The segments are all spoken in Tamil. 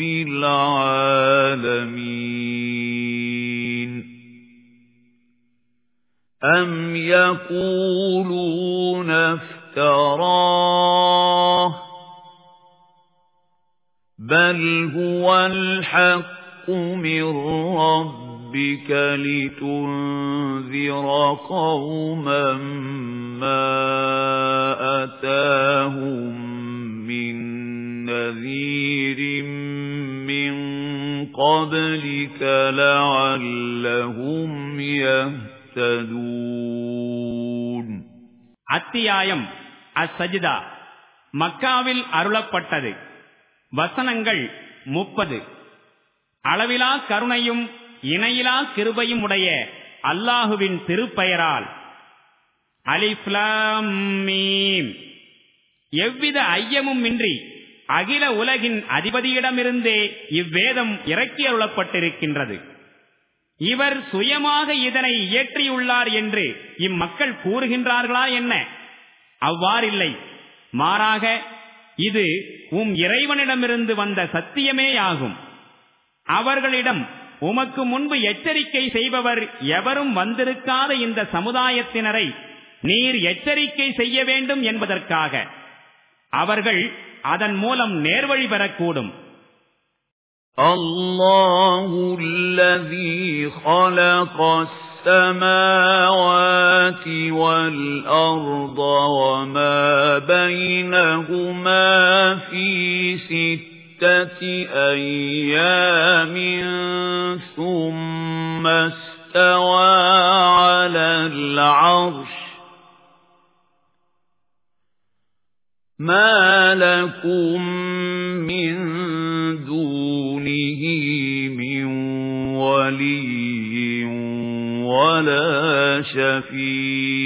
العالمين. أم يقولون افتراه بل هو الحق من ربك لتنذر قوما ما أتاهم من نذير من قبلك لعلهم يهتدون அத்தியாயம் அஸ்ஸஜிதா மக்காவில் அருளப்பட்டது வசனங்கள் முப்பது அளவிலா கருணையும் இணையிலா கிருபையும் உடைய அல்லாஹுவின் திருப்பெயரால் அலிஃப்லாம் மீம் எவ்வித ஐயமும் இன்றி அகில உலகின் அதிபதியிடமிருந்தே இவ்வேதம் இறக்கியருளப்பட்டிருக்கின்றது இவர் சுயமாக இதனை இயற்றியுள்ளார் என்று இம்மக்கள் கூறுகின்றார்களா என்ன? அவ்வாறில்லை. மாறாக இது உம் இறைவனிடமிருந்து வந்த சத்தியமேயாகும் அவர்களிடம் உமக்கு முன்பு எச்சரிக்கை செய்பவர் எவரும் வந்திருக்காத இந்த சமுதாயத்தினரை நீர் எச்சரிக்கை செய்ய வேண்டும் என்பதற்காக. அவர்கள் அதன் மூலம் நேர்வழி பெறக்கூடும் الله الذي خلق السماوات والأرض وما بينهما في ستة أيام ثم استوى على العرش ما لكم من دونه من ولي ولا شفيع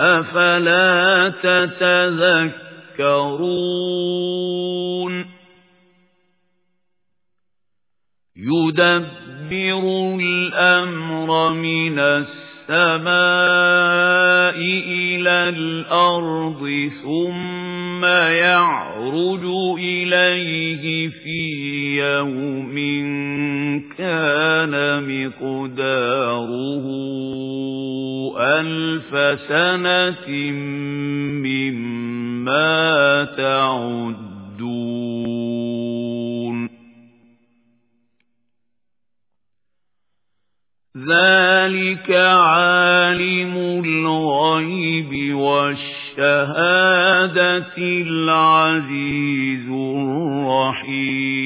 أفلا تتذكرون يدبر الأمر من السماء السماء إلى الأرض ثم يعرج إليه في يوم كان مقداره ألف سنة مما تعدون. ذلك عالم الغيب والشهادة العزيز الرحيم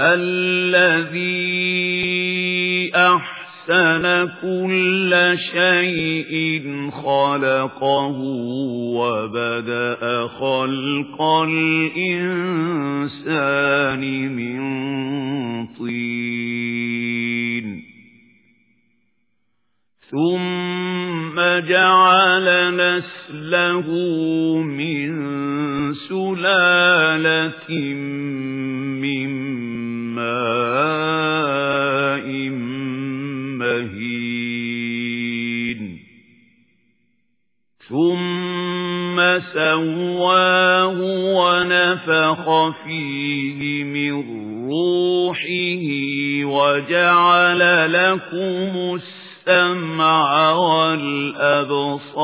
الذي أحسن كل شيء خلقه وبدأ خلق الإنسان من طين. ثم جعل نسله من سلالة لكم السمع والأبصار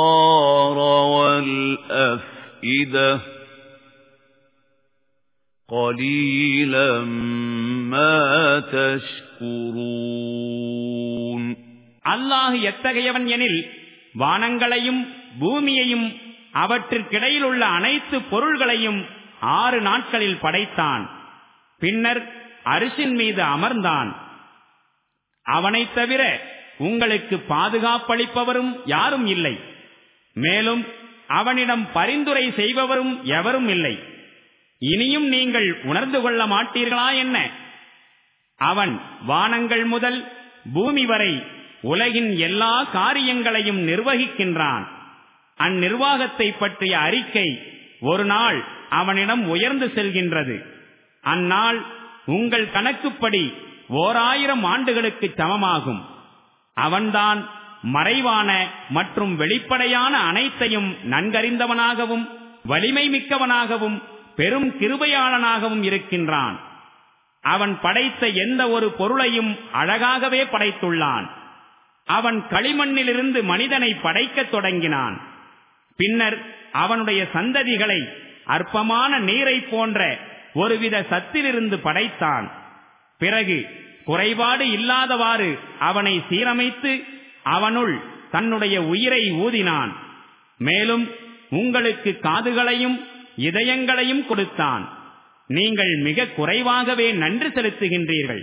والأفئدة قليلا ما تشكرون அல்லாஹ் எத்தகையவன் எனில் வானங்களையும் பூமியையும் அவற்றிற்கிடையில் உள்ள அனைத்து பொருள்களையும் ஆறு நாட்களில் படைத்தான் பின்னர் அரிசின் மீது அமர்ந்தான் அவனைத் தவிர உங்களுக்கு பாதுகாப்பளிப்பவரும் யாரும் இல்லை. மேலும் அவனிடம் பரிந்துரை செய்பவரும் எவரும் இல்லை. இனியும் நீங்கள் உணர்ந்து கொள்ள மாட்டீர்களா என்ன? அவன் வானங்கள் முதல் பூமி வரை உலகின் எல்லா காரியங்களையும் நிர்வகிக்கின்றான். அந்நிர்வாகத்தை பற்றிய அறிக்கை ஒரு நாள் அவனிடம் உயர்ந்து செல்கின்றது. அந்நாள் உங்கள் கணக்குப்படி ஓர் ஆயிரம் ஆண்டுகளுக்கு சமமாகும். அவன்தான் மறைவான மற்றும் வெளிப்படையான அனைத்தையும் நன்கறிந்தவனாகவும் வலிமை மிக்கவனாகவும் பெரும் கிருபையாளனாகவும் இருக்கின்றான். அவன் படைத்த எந்த ஒரு பொருளையும் அழகாகவே படைத்துள்ளான். அவன் களிமண்ணிலிருந்து மனிதனை படைக்கத் தொடங்கினான். பின்னர் அவனுடைய சந்ததிகளை அற்பமான நீரை போன்ற ஒருவித சத்திலிருந்து படைத்தான். பிறகு குறைபாடு இல்லாதவாறு அவனை சீரமைத்து அவனுள் தன்னுடைய உயிரை ஊதினான். மேலும் உங்களுக்கு காதுகளையும் இதயங்களையும் கொடுத்தான். நீங்கள் மிக குறைவாகவே நன்றி செலுத்துகின்றீர்கள்.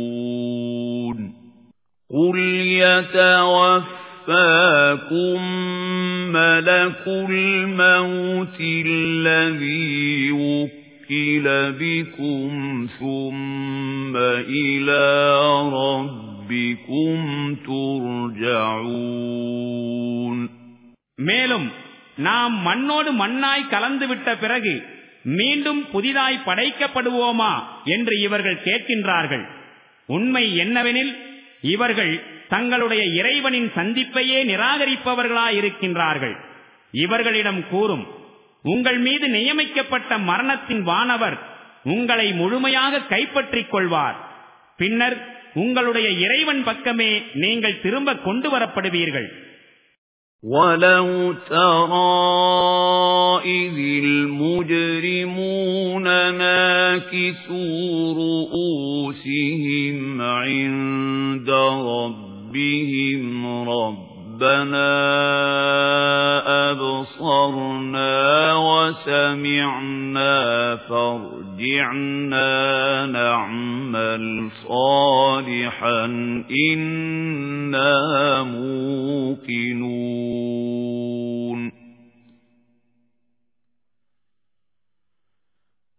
قل يتوفاكم ملك الموت الذي وكل بكم ثم إلى ربكم ترجعون மேலும் நாம் மண்ணோடு மண்ணாய் கலந்துவிட்ட பிறகு மீண்டும் புதிதாய் படைக்கப்படுவோமா என்று இவர்கள் கேட்கின்றார்கள் உண்மை என்னவெனில் இவர்கள் தங்களுடைய இறைவனின் சந்திப்பையே நிராகரிப்பவர்களாயிருக்கின்றார்கள் இவர்களிடம் கூறும் உங்கள் மீது நியமிக்கப்பட்ட மரணத்தின் வானவர் உங்களை முழுமையாக கைப்பற்றிக் கொள்வார் பின்னர் உங்களுடைய இறைவன் பக்கமே நீங்கள் திரும்ப கொண்டு வரப்படுவீர்கள் وَلَوْ تَرَىٰ إِذِ الْمُجْرِمُونَ نَاكِسُو رُءُوسِهِمْ عِندَ رَبِّهِمْ رَبَّنَا أَبْصَرْنَا وَسَمِعْنَا فَارْجِعْنَا نَعْمَلْ صَالِحًا إِنَّا مُوقِنُونَ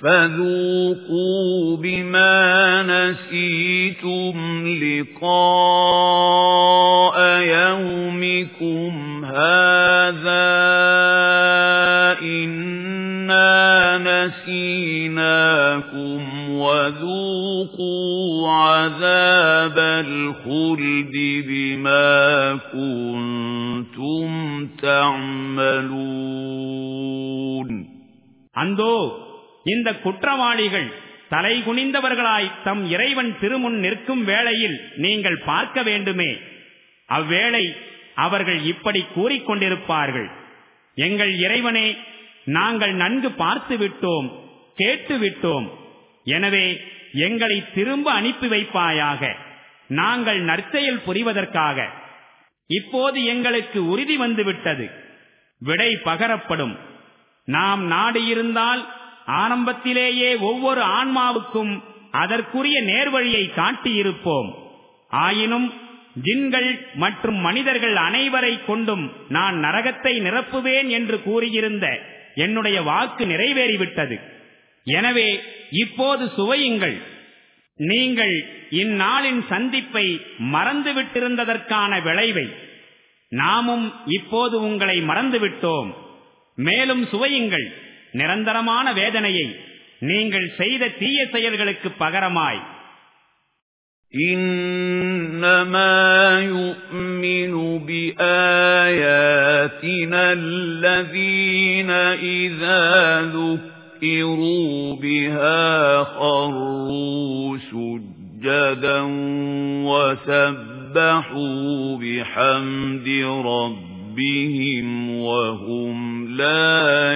فَذُوقُوا بِمَا نَسِيتُمْ لِقَاءَ يَوْمِكُمْ هَذَا إِنَّا نَسِينَاكُمْ وَذُوقُوا عَذَابَ الْخُلْدِ بِمَا இந்த குற்றவாளிகள் தலை குனிந்தவர்களாய் தம் இறைவன் திருமுன் நிற்கும் வேளையில் நீங்கள் பார்க்க வேண்டுமே. அவ்வேளை அவர்கள் இப்படி கூறிக்கொண்டிருப்பார்கள். எங்கள் இறைவனே நாங்கள் நன்கு பார்த்து விட்டோம் கேட்டு விட்டோம் எனவே எங்களை திரும்ப அனுப்பி வைப்பாயாக. நாங்கள் நற்செயல் புரிவதற்காக. இப்போது எங்களுக்கு உறுதி வந்துவிட்டது. விடை பகரப்படும். நாம் நாடியிருந்தால் ஆரம்பத்திலேயே ஒவ்வொரு ஆன்மாவுக்கும் அதற்குரிய நேர்வழியை காட்டியிருப்போம். ஆயினும் ஜின்கள் மற்றும் மனிதர்கள் அனைவரை கொண்டும் நான் நரகத்தை நிரப்புவேன் என்று கூறியிருந்த என்னுடைய வாக்கு நிறைவேறிவிட்டது. எனவே இப்போது சுவையுங்கள். நீங்கள் இந்நாளின் சந்திப்பை மறந்துவிட்டிருந்ததற்கான விளைவை. நாமும் இப்போது உங்களை மறந்துவிட்டோம். மேலும் சுவையுங்கள். நிரந்தரமான வேதனையை நீங்கள் செய்த தீய செயல்களுக்கு பகரமாய் إنما يؤمن بآياتنا الذين إذا ذكروا بها خروا سجدا وسبحوا بحمد ربهم وهم لا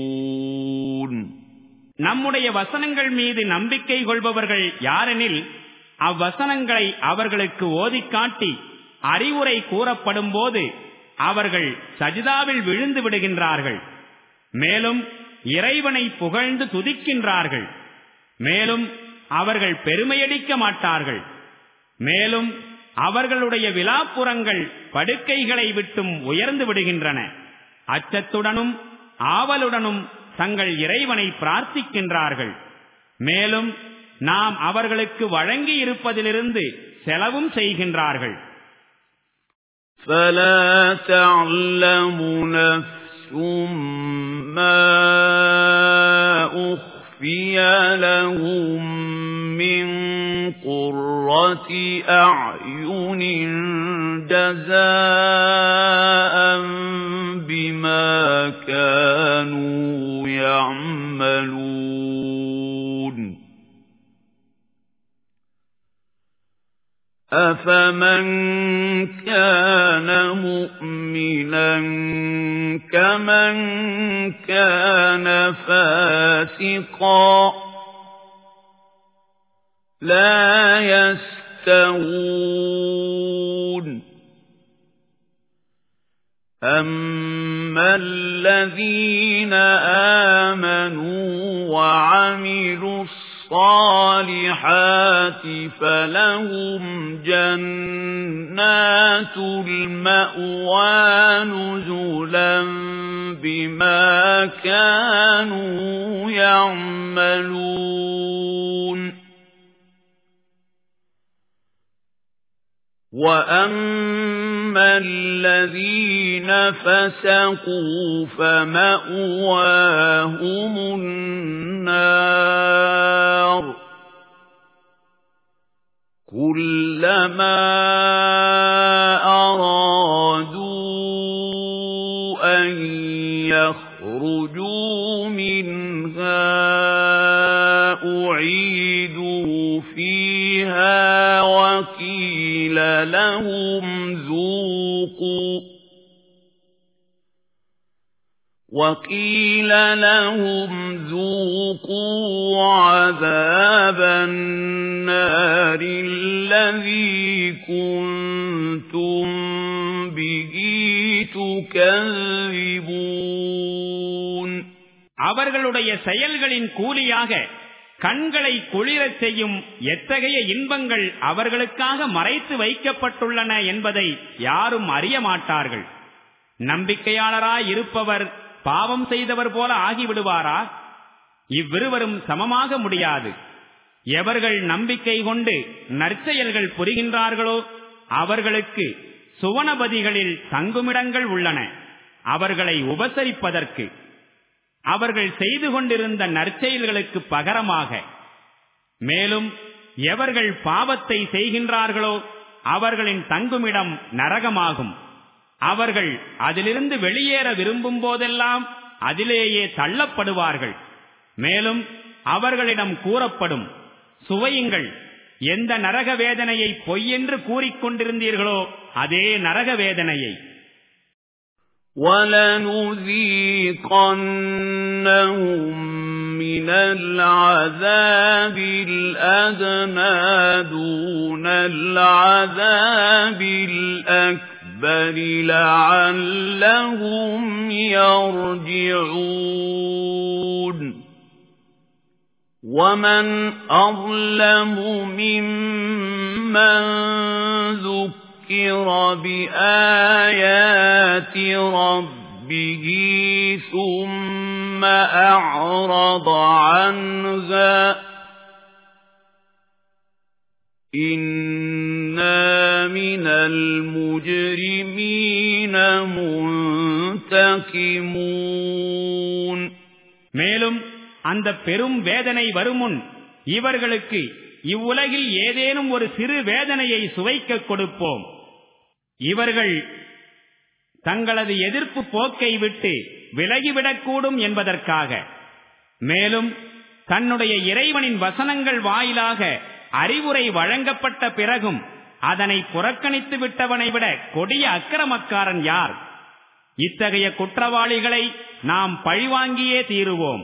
நம்முடைய வசனங்கள் மீது நம்பிக்கை கொள்பவர்கள் யாரெனில் அவ்வசனங்களை அவர்களுக்கு ஓதி காட்டி அறிவுரை கூறப்படும் போது அவர்கள் சஜிதாவில் விழுந்து விடுகின்றார்கள். மேலும் இறைவனை புகழ்ந்து துதிக்கின்றார்கள். மேலும் அவர்கள் பெருமையடிக்க மாட்டார்கள். மேலும் அவர்களுடைய விழாப்புறங்கள் படுக்கைகளை விட்டும் உயர்ந்து விடுகின்றன. அச்சத்துடனும் ஆவலுடனும் தங்கள் இறைவனை பிரார்த்திக்கின்றார்கள் மேலும் நாம் அவர்களுக்கு வழங்கி இருப்பதிலிருந்து செலவும் செய்கின்றார்கள் فلا تعلم نفس ما أخفي لهم من قرة أعين جزاء بما كانوا أفمن كان مؤمنا كمن كان فاسقا لا يستوون أما الذين آمنوا وعملوا الصالحات فلهم جنات المأوى نزلا بما كانوا يعملون. وَأَمَّا الَّذِينَ فَسَقُوا فَمَأْوَاهُمُ النَّارُ كُلَّمَا أَرَادُوا أَن يَخْرُجُوا أُعِيدُوا فِيهَا وَقِيلَ لَهُمْ ذُوقُوا وَقِيلَ لَهُمْ ذُوقُوا عَذَابَ النَّارِ الَّذِي كُنتُم بِهِ تُكَذِّبُونَ அவர்களுடைய செயல்களின் கூலியாக கண்களை குளிரச் செய்யும் எத்தகைய இன்பங்கள் அவர்களுக்காக மறைத்து வைக்கப்பட்டுள்ளன என்பதை யாரும் அறிய மாட்டார்கள். நம்பிக்கையாளராய் இருப்பவர் பாவம் செய்தவர் போல ஆகிவிடுவாரா? இவ்விருவரும் சமமாக முடியாது. எவர்கள் நம்பிக்கை கொண்டு நற்செயல்கள் புரிகின்றார்களோ அவர்களுக்கு சுவனபதிகளில் தங்குமிடங்கள் உள்ளன. அவர்களை உபசரிப்பதற்கு அவர்கள் செய்து கொண்டிருந்த நற்செயல்களுக்கு பகரமாக மேலும் எவர்கள் பாவத்தை செய்கின்றார்களோ அவர்களின் தங்குமிடம் நரகமாகும். அவர்கள் அதிலிருந்து வெளியேற விரும்பும் போதெல்லாம் அதிலேயே தள்ளப்படுவார்கள். மேலும் அவர்களிடம் கூறப்படும் சுவையுங்கள் எந்த நரக வேதனையை பொய்யென்று கூறிக்கொண்டிருந்தீர்களோ அதே நரக வேதனையை. وَلَنُذِيقَنَّهُم مِّنَ الْعَذَابِ الْأَدْنَىٰ دُونَ الْعَذَابِ الْأَكْبَرِ لَعَلَّهُمْ يَرْجِعُونَ. وَمَنْ أَظْلَمُ مِمَّنْ ذُكِّرَ بِآيَاتِ رَبِّهِ ثُمَّ أَعْرَضَ عَنْهَا إِنَّا مِنَ الْمُجْرِمِينَ مُنْتَقِمُونَ மேலும் அந்த பெரும் வேதனை வருமுன் இவர்களுக்கு இவ்வுலகில் ஏதேனும் ஒரு சிறு வேதனையை சுவைக்க கொடுப்போம் இவர்கள் தங்களது எதிர்ப்பு போக்கை விட்டு விலகிவிடக்கூடும் என்பதற்காக மேலும் தன்னுடைய இறைவனின் வசனங்கள் வாயிலாக அறிவுரை வழங்கப்பட்ட பிறகும் அதனை புறக்கணித்து விட்டவனை விட கொடிய அக்கிரமக்காரன் யார்? இத்தகைய குற்றவாளிகளை நாம் பழிவாங்கியே தீருவோம்.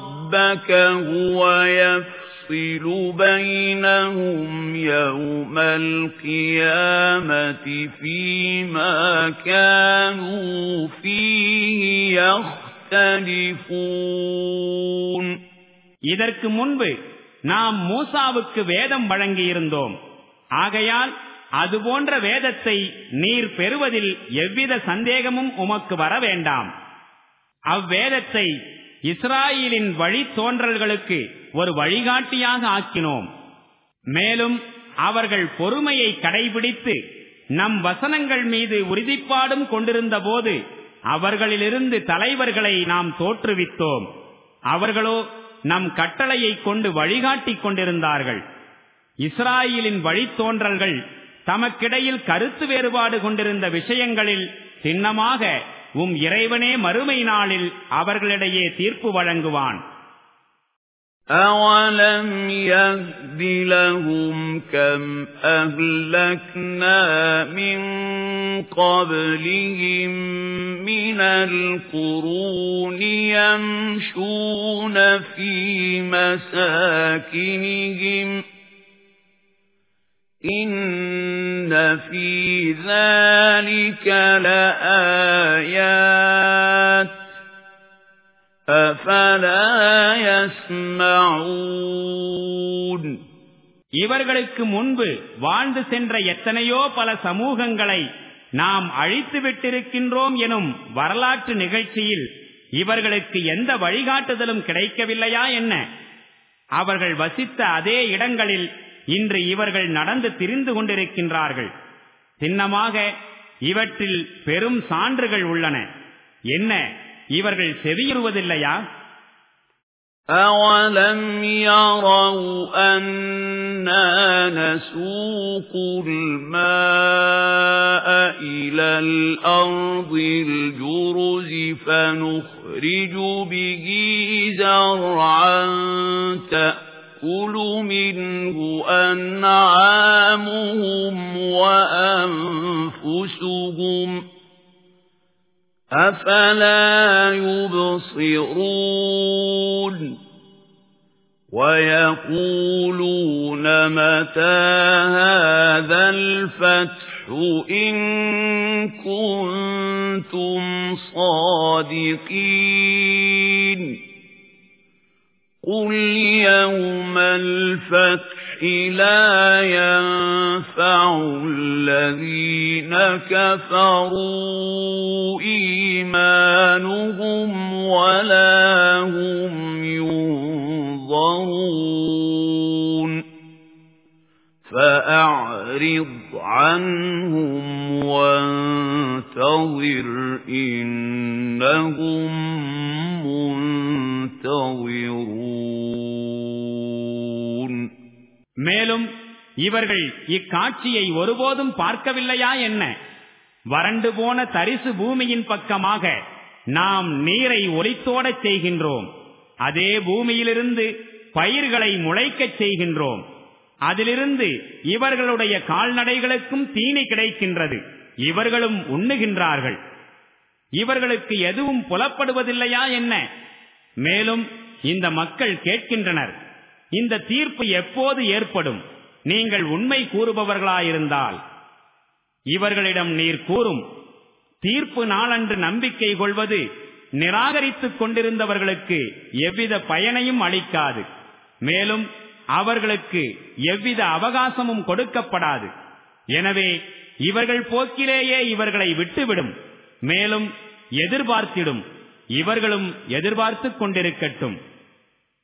رَبَّكَ هُوَ يَفْصِلُ بَيْنَهُمْ يَوْمَ الْقِيَامَةِ فِيمَا كَانُوا فِيهِ يَخْتَلِفُونَ இதற்கு முன்பு நாம் மூசாவுக்கு வேதம் வழங்கியிருந்தோம் ஆகையால் அதுபோன்ற வேதத்தை நீர் பெறுவதில் எவ்வித சந்தேகமும் உமக்கு வர வேண்டாம் அவ்வேதத்தை இஸ்ராயலின் வழித்தோன்றல்களுக்கு ஒரு வழிகாட்டியாக ஆக்கினோம். மேலும் அவர்கள் பொறுமையை கடைபிடித்து நம் வசனங்கள் மீது உறுதிப்பாடும் கொண்டிருந்த போது அவர்களிலிருந்து தலைவர்களை நாம் தோற்றுவித்தோம். அவர்களோ நம் கட்டளையை கொண்டு வழிகாட்டிக் கொண்டிருந்தார்கள். இஸ்ராயலின் வழித்தோன்றல்கள் தமக்கிடையில் கருத்து வேறுபாடு கொண்டிருந்த விஷயங்களில் சின்னமாக உம் இறைவனே மறுமை நாளில் அவர்களிடையே தீர்ப்பு வழங்குவான் أَوَلَمْ يَهْدِ لَهُمْ كَمْ أَهْلَكْنَا مِنْ قَبْلِهِمْ مِنَ الْقُرُونِ يَمْشُونَ فِي مَسَاكِنِهِمْ إِنَّ فِي ذَلِكَ لَآيَاتٍ இவர்களுக்கு முன்பு வாழ்ந்து சென்ற எத்தனையோ பல சமூகங்களை நாம் அழித்து விட்டிருக்கின்றோம் எனும் வரலாற்று நிகழ்ச்சியில் இவர்களுக்கு எந்த வழிகாட்டுதலும் கிடைக்கவில்லையா என்ன அவர்கள் வசித்த அதே இடங்களில் இன்று இவர்கள் நடந்து திரிந்து கொண்டிருக்கின்றார்கள் சின்னமாக இவற்றில் பெரும் சான்றுகள் உள்ளன என்ன இவர்கள் செவியுறுவதில்லையா أَوَلَمْ يَرَوْا أَنَّا نَسُوقُ الْمَاءَ إِلَى الْأَرْضِ الْجُرُزِ فَنُخْرِجُ بِهِ زَرْعًا تَأْكُلُ مِنْهُ أَنْعَامُهُمْ وَأَنْفُسُهُمْ ۖ أَفَلَا يُبْصِرُونَ وَيَقُولُونَ مَتَى هَذَا الْفَتْحُ إِن كُنتُمْ صَادِقِينَ قُلْ يَوْمَ الْفَتْحِ لَا يَنفَعُ الَّذِينَ كَفَرُوا إِيمَانُهُمْ وَلَا هُمْ يُنظَرُونَ فَأَعْرِضْ عَنْهُمْ وَانتَظِرْ إِنَّهُمْ مُنتَظِرُونَ மேலும் இவர்கள் இக்காட்சியை ஒருபோதும் பார்க்கவில்லையா என்ன? வறண்டு போன தரிசு பூமியின் பக்கமாக நாம் நீரை ஒலித்தோடச் செய்கின்றோம். அதே பூமியிலிருந்து பயிர்களை முளைக்கச் செய்கின்றோம். அதிலிருந்து இவர்களுடைய கால்நடைகளுக்கும் தீனி கிடைக்கின்றது. இவர்களும் உண்ணுகின்றார்கள். இவர்களுக்கு எதுவும் புலப்படுவதில்லையா என்ன? மேலும் இந்த மக்கள் கேட்கின்றனர். இந்த தீர்ப்பு எப்போது ஏற்படும்? நீங்கள் உண்மை கூறுபவர்களாயிருந்தால். இவர்களிடம் நீர் கூறும். தீர்ப்பு நாளன்று நம்பிக்கை கொள்வது நிராகரித்துக் கொண்டிருந்தவர்களுக்கு எவ்வித பயனையும் அளிக்காது. மேலும் அவர்களுக்கு எவ்வித அவகாசமும் கொடுக்கப்படாது. எனவே இவர்கள் போக்கிலேயே இவர்களை விட்டுவிடும். மேலும் எதிர்பார்த்திடும். இவர்களும் எதிர்பார்த்துக் கொண்டிருக்கட்டும்.